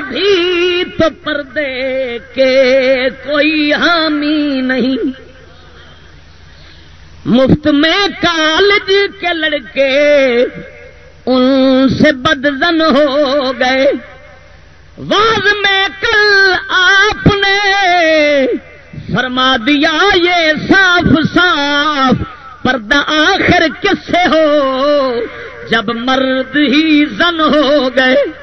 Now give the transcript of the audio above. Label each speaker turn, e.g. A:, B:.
A: بھی تو پردے کے کوئی حامی نہیں۔ مفت میں کالج کے لڑکے ان سے بدزن ہو گئے۔ واز میں کل آپ نے فرما دیا، یہ صاف صاف پردہ آخر کس سے ہو؟ جب مرد ہی زن ہو گئے۔